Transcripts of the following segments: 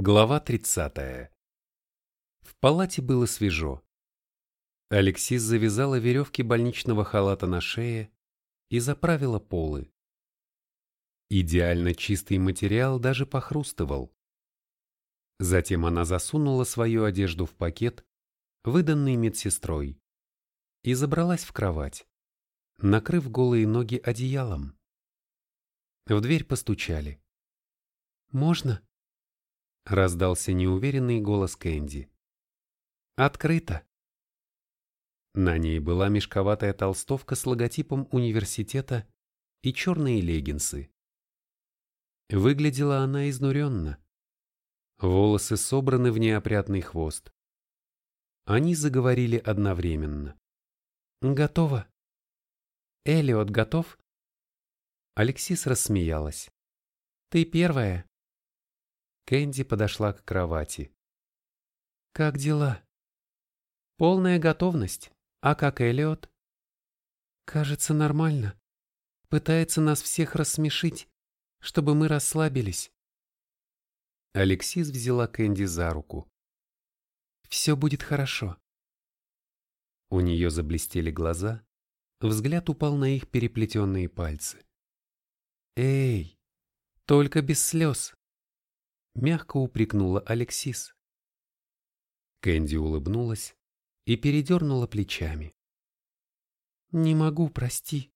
Глава 30. В палате было свежо. Алексис завязала веревки больничного халата на шее и заправила полы. Идеально чистый материал даже похрустывал. Затем она засунула свою одежду в пакет, выданный медсестрой, и забралась в кровать, накрыв голые ноги одеялом. В дверь постучали. «Можно?» — раздался неуверенный голос Кэнди. «Открыто!» На ней была мешковатая толстовка с логотипом университета и черные леггинсы. Выглядела она изнуренно. Волосы собраны в неопрятный хвост. Они заговорили одновременно. «Готово». «Элиот готов?» Алексис рассмеялась. «Ты первая». Кэнди подошла к кровати. «Как дела?» «Полная готовность. А как Элиот?» «Кажется, нормально. Пытается нас всех рассмешить, чтобы мы расслабились». Алексис взяла Кэнди за руку. «Все будет хорошо». У нее заблестели глаза, взгляд упал на их переплетенные пальцы. «Эй, только без слез!» Мягко упрекнула Алексис. Кэнди улыбнулась и передернула плечами. «Не могу, прости.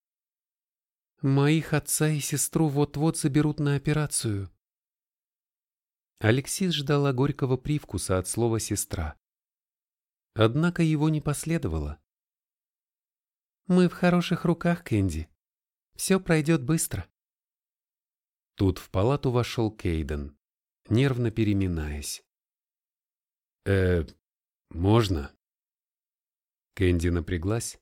Моих отца и сестру вот-вот заберут на операцию». Алексис ждала горького привкуса от слова «сестра». Однако его не последовало. «Мы в хороших руках, Кэнди. Все пройдет быстро». Тут в палату вошел Кейден, нервно переминаясь. «Э, можно?» Кэнди напряглась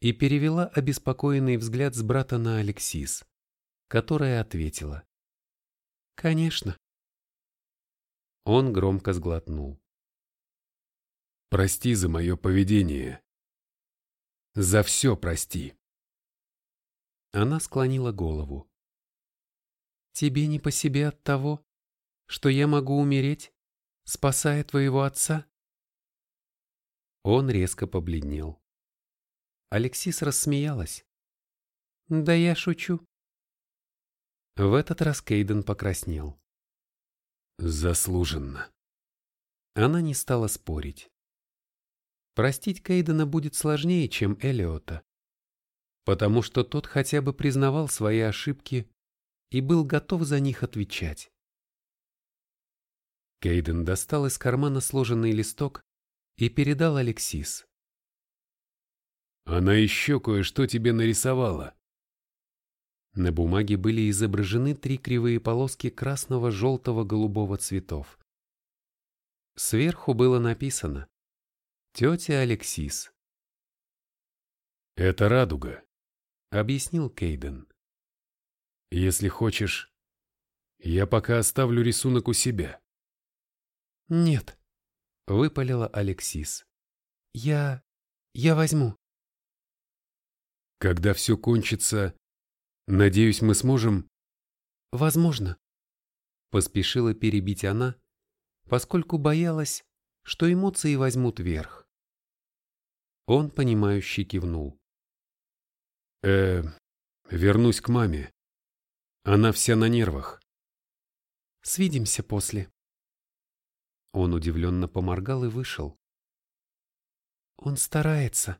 и перевела обеспокоенный взгляд с брата на Алексис, которая ответила. «Конечно». Он громко сглотнул. «Прости за мое поведение. За все прости». Она склонила голову. Тебе не по себе от того, что я могу умереть, спасая твоего отца?» Он резко побледнел. Алексис рассмеялась. «Да я шучу». В этот раз Кейден покраснел. «Заслуженно». Она не стала спорить. Простить Кейдена будет сложнее, чем Элиота, потому что тот хотя бы признавал свои ошибки и был готов за них отвечать. Кейден достал из кармана сложенный листок и передал Алексис. «Она еще кое-что тебе нарисовала». На бумаге были изображены три кривые полоски красного, желтого, голубого цветов. Сверху было написано «Тетя Алексис». «Это радуга», — объяснил Кейден. Если хочешь, я пока оставлю рисунок у себя. Нет, выпалила Алексис. Я... я возьму. Когда все кончится, надеюсь, мы сможем... Возможно. Поспешила перебить она, поскольку боялась, что эмоции возьмут верх. Он, понимающе кивнул. «Э, вернусь к маме. Она вся на нервах. Свидимся после. Он удивленно поморгал и вышел. Он старается,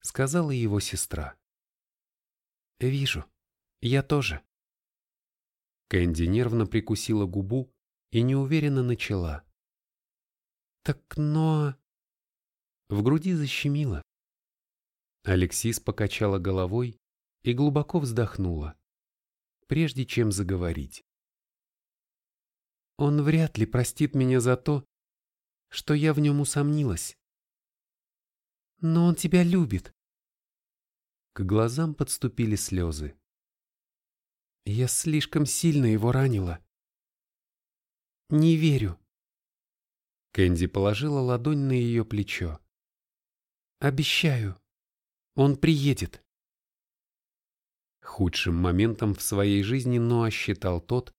сказала его сестра. Вижу, я тоже. Кэнди нервно прикусила губу и неуверенно начала. Так но... В груди защемило. Алексис покачала головой и глубоко вздохнула прежде чем заговорить. Он вряд ли простит меня за то, что я в нем усомнилась. Но он тебя любит. К глазам подступили слезы. Я слишком сильно его ранила. Не верю. Кэнди положила ладонь на ее плечо. Обещаю, он приедет. Худшим моментом в своей жизни Ноа считал тот,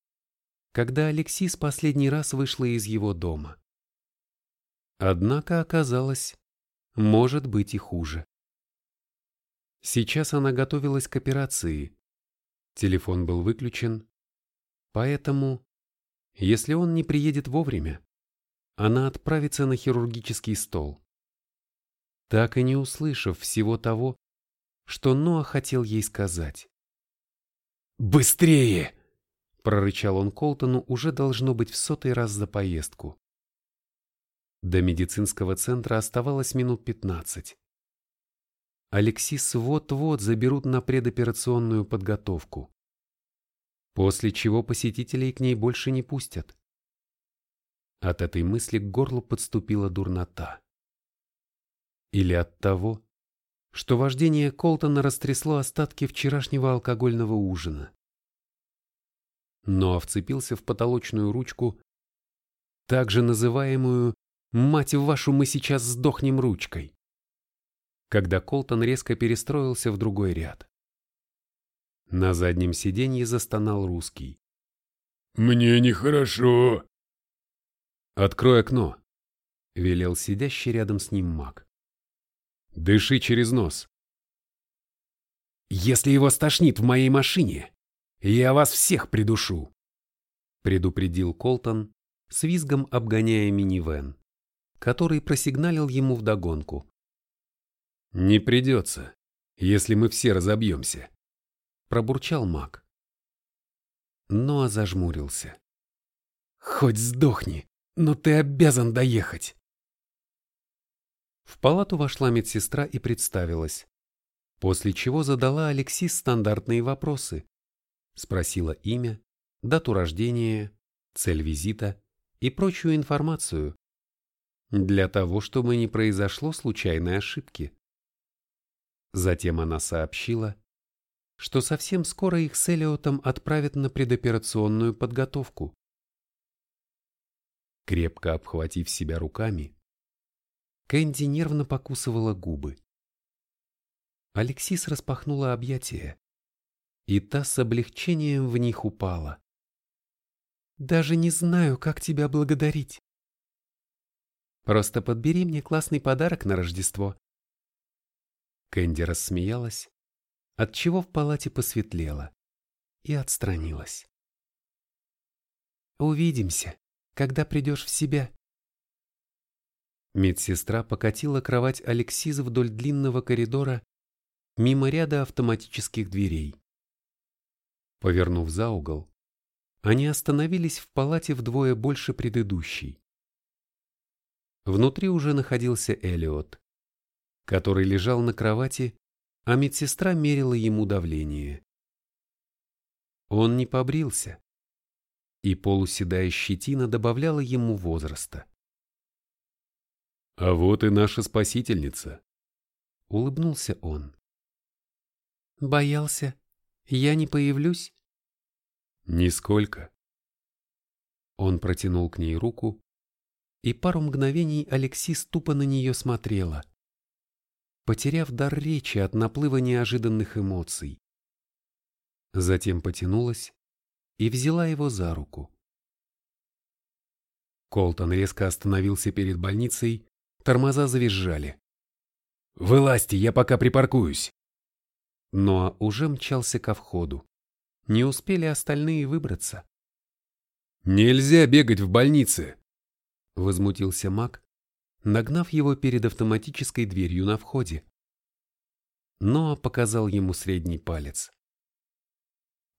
когда Алексис последний раз вышла из его дома. Однако оказалось, может быть и хуже. Сейчас она готовилась к операции. Телефон был выключен, поэтому, если он не приедет вовремя, она отправится на хирургический стол. Так и не услышав всего того, что Ноа хотел ей сказать. «Быстрее!» – прорычал он Колтону уже должно быть в сотый раз за поездку. До медицинского центра оставалось минут пятнадцать. Алексис вот-вот заберут на предоперационную подготовку, после чего посетителей к ней больше не пустят. От этой мысли к горлу подступила дурнота. Или от того, что вождение Колтона растрясло остатки вчерашнего алкогольного ужина. Но вцепился в потолочную ручку, также называемую «Мать вашу, мы сейчас сдохнем ручкой», когда Колтон резко перестроился в другой ряд. На заднем сиденье застонал русский. «Мне нехорошо!» «Открой окно», — велел сидящий рядом с ним маг. «Дыши через нос». «Если его стошнит в моей машине, я вас всех придушу», — предупредил Колтон, с визгом обгоняя минивэн, который просигналил ему вдогонку. «Не придется, если мы все разобьемся», — пробурчал маг. Ноа зажмурился. «Хоть сдохни!» но ты обязан доехать. В палату вошла медсестра и представилась, после чего задала Алексис стандартные вопросы. Спросила имя, дату рождения, цель визита и прочую информацию, для того, чтобы не произошло случайной ошибки. Затем она сообщила, что совсем скоро их с Элиотом отправят на предоперационную подготовку. Крепко обхватив себя руками, Кэнди нервно покусывала губы. Алексис распахнула объятия, и та с облегчением в них упала. «Даже не знаю, как тебя благодарить. Просто подбери мне классный подарок на Рождество». Кэнди рассмеялась, отчего в палате посветлело, и отстранилась. «Увидимся», когда придешь в себя. Медсестра покатила кровать Алексиза вдоль длинного коридора мимо ряда автоматических дверей. Повернув за угол, они остановились в палате вдвое больше предыдущей. Внутри уже находился Элиот, который лежал на кровати, а медсестра мерила ему давление. Он не побрился, и полуседая щетина добавляла ему возраста. «А вот и наша спасительница», — улыбнулся он. «Боялся, я не появлюсь?» «Нисколько». Он протянул к ней руку, и пару мгновений Алексис тупо на нее смотрела, потеряв дар речи от наплыва неожиданных эмоций. Затем потянулась и взяла его за руку. Колтон резко остановился перед больницей, тормоза завизжали. «Вылазьте, я пока припаркуюсь!» Но уже мчался ко входу. Не успели остальные выбраться. «Нельзя бегать в больнице!» Возмутился маг, нагнав его перед автоматической дверью на входе. Ноа показал ему средний палец.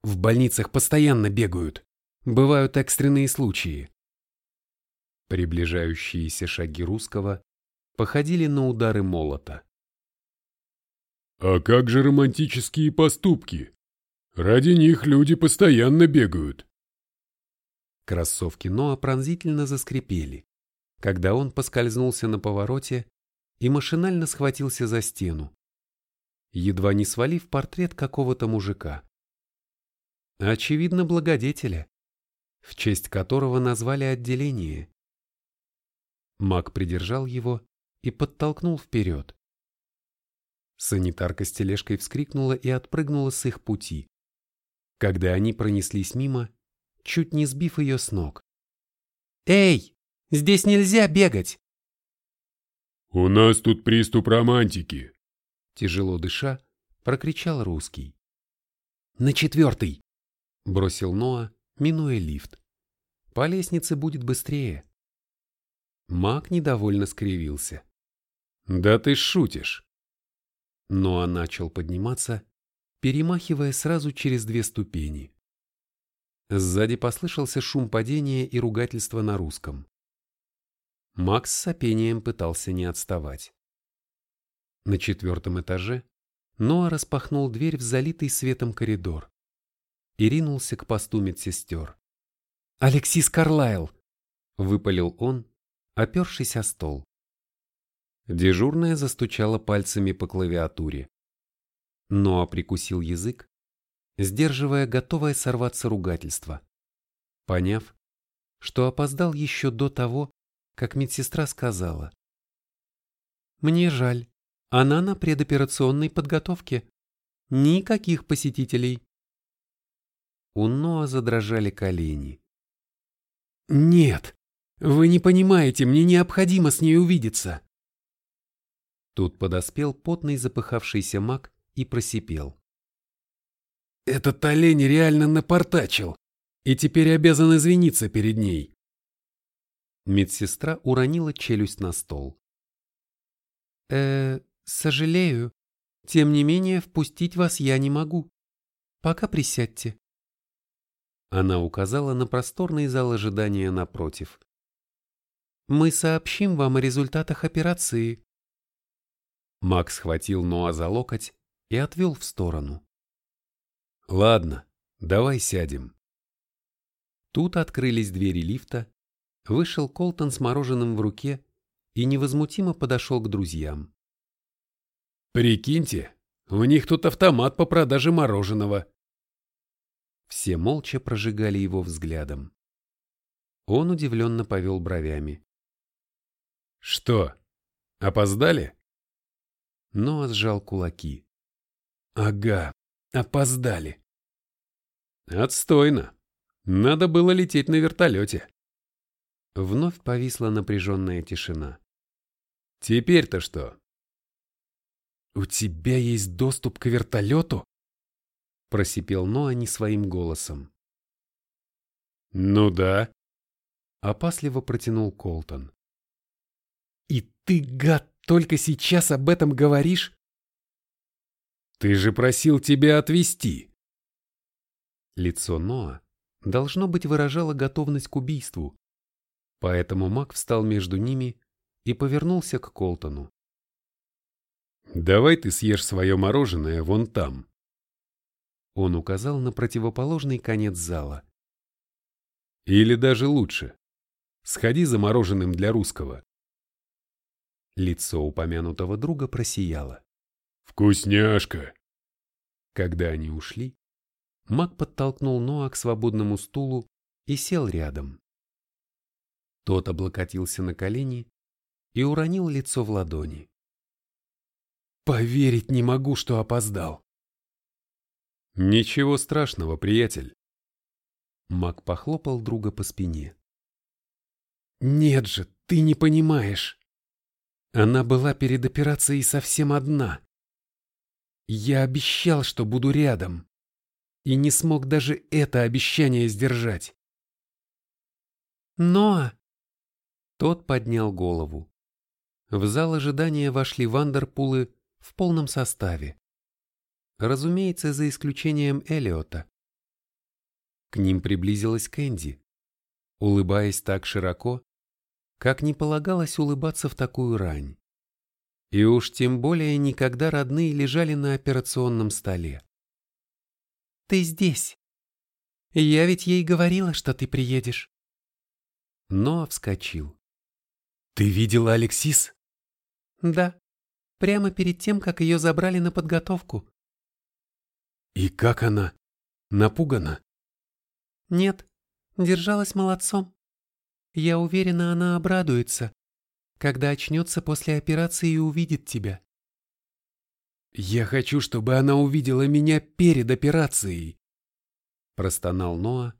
В больницах постоянно бегают. Бывают экстренные случаи. Приближающиеся шаги русского походили на удары молота. «А как же романтические поступки? Ради них люди постоянно бегают». Кроссовки Ноа пронзительно заскрипели, когда он поскользнулся на повороте и машинально схватился за стену, едва не свалив портрет какого-то мужика очевидно, благодетеля, в честь которого назвали отделение. Маг придержал его и подтолкнул вперед. Санитарка с тележкой вскрикнула и отпрыгнула с их пути, когда они пронеслись мимо чуть не сбив ее с ног. «Эй, здесь нельзя бегать!» «У нас тут приступ романтики!» Тяжело дыша, прокричал русский. «На четвертый!» — бросил Ноа, минуя лифт. «По лестнице будет быстрее». Маг недовольно скривился. «Да ты шутишь!» Ноа начал подниматься, перемахивая сразу через две ступени. Сзади послышался шум падения и ругательство на русском. Макс с сопением пытался не отставать. На четвертом этаже Ноа распахнул дверь в залитый светом коридор и ринулся к посту медсестер. «Алексис Карлайл!» — выпалил он, опершись о стол. Дежурная застучала пальцами по клавиатуре. Ноа прикусил язык, сдерживая готовое сорваться ругательство. Поняв, что опоздал еще до того, как медсестра сказала. «Мне жаль, она на предоперационной подготовке. Никаких посетителей». У Ноа задрожали колени. «Нет, вы не понимаете, мне необходимо с ней увидеться». Тут подоспел потный запыхавшийся маг и просипел. «Этот олень реально напортачил и теперь обязан извиниться перед ней. Медсестра уронила челюсть на стол. э сожалею. Тем не менее, впустить вас я не могу. Пока присядьте». Она указала на просторный зал ожидания напротив. «Мы сообщим вам о результатах операции». Макс схватил Ноа за локоть и отвел в сторону. «Ладно, давай сядем». Тут открылись двери лифта, вышел Колтон с мороженым в руке и невозмутимо подошел к друзьям. «Прикиньте, у них тут автомат по продаже мороженого». Все молча прожигали его взглядом. Он удивленно повел бровями. «Что, опоздали?» Ноа сжал кулаки. «Ага, опоздали». «Отстойно. Надо было лететь на вертолете». Вновь повисла напряженная тишина. «Теперь-то что?» «У тебя есть доступ к вертолету?» Просипел Ноа не своим голосом. «Ну да», — опасливо протянул Колтон. «И ты, гад, только сейчас об этом говоришь?» «Ты же просил тебя отвезти!» Лицо Ноа, должно быть, выражало готовность к убийству, Поэтому маг встал между ними и повернулся к Колтону. «Давай ты съешь свое мороженое вон там». Он указал на противоположный конец зала. «Или даже лучше. Сходи за мороженым для русского». Лицо упомянутого друга просияло. «Вкусняшка!» Когда они ушли, маг подтолкнул Ноа к свободному стулу и сел рядом. Тот облокотился на колени и уронил лицо в ладони. «Поверить не могу, что опоздал!» «Ничего страшного, приятель!» Мак похлопал друга по спине. «Нет же, ты не понимаешь! Она была перед операцией совсем одна. Я обещал, что буду рядом, и не смог даже это обещание сдержать. Но тот поднял голову. В зал ожидания вошли Вандерпулы в полном составе. Разумеется, за исключением Элиота. К ним приблизилась Кэнди, улыбаясь так широко, как не полагалось улыбаться в такую рань. И уж тем более никогда родные лежали на операционном столе. «Ты здесь. Я ведь ей говорила, что ты приедешь». Ноа вскочил. «Ты видела Алексис?» «Да, прямо перед тем, как ее забрали на подготовку». «И как она? Напугана?» «Нет, держалась молодцом. Я уверена, она обрадуется, когда очнется после операции и увидит тебя». «Я хочу, чтобы она увидела меня перед операцией», простонал Ноа,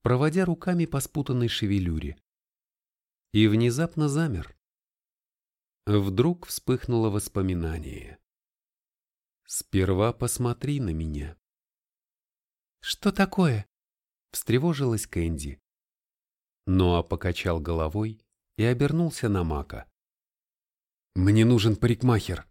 проводя руками по спутанной шевелюре. И внезапно замер. Вдруг вспыхнуло воспоминание. «Сперва посмотри на меня». «Что такое?» — встревожилась Кэнди. Ноа покачал головой и обернулся на Мака. «Мне нужен парикмахер»,